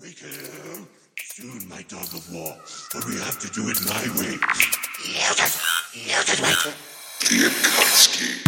Mikhail, soon my dog of war, but we have to do it my way. Kienkowski.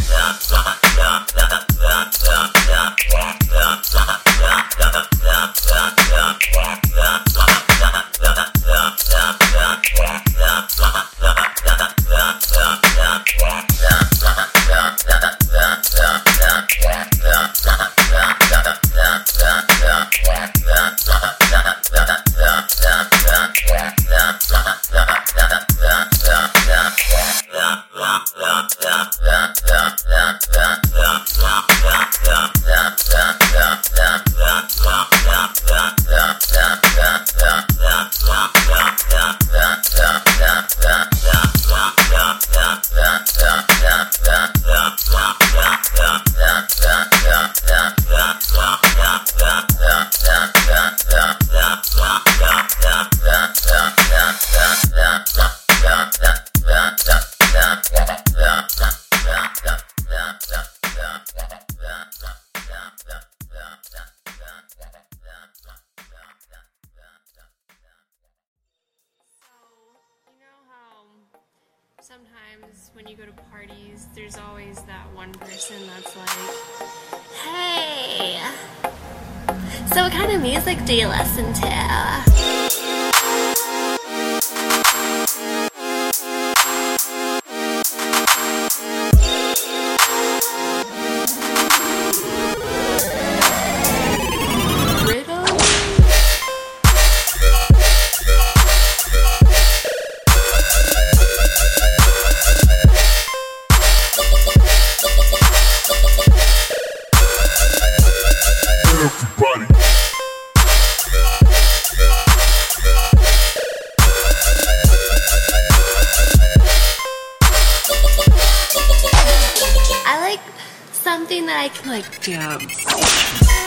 So you know how sometimes when you go to parties, there's always that one person that's like, hey, so what kind of music do you listen to? Like something that I can like dance.